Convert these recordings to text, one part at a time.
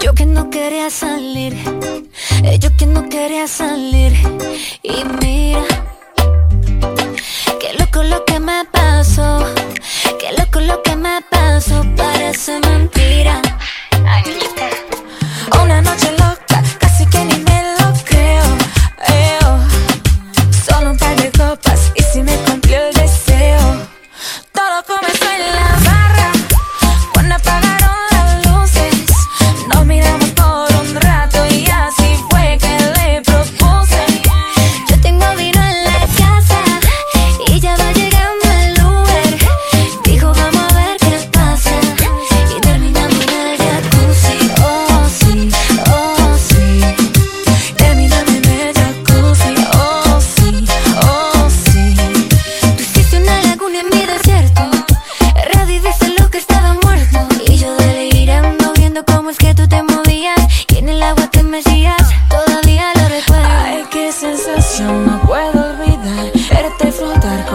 Yo que no quería salir, eh, yo que no quería salir y mira.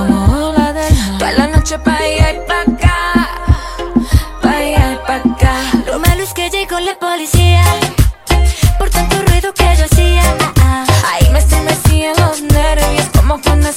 como ola del mar. Toda la noche pa' allá y pa' acá, pa' allá y pa' acá. Lo malo es que llegó la policía, por tanto ruido que yo hacía. Ah, ah. Ahí me estremecían los nervios, como cuando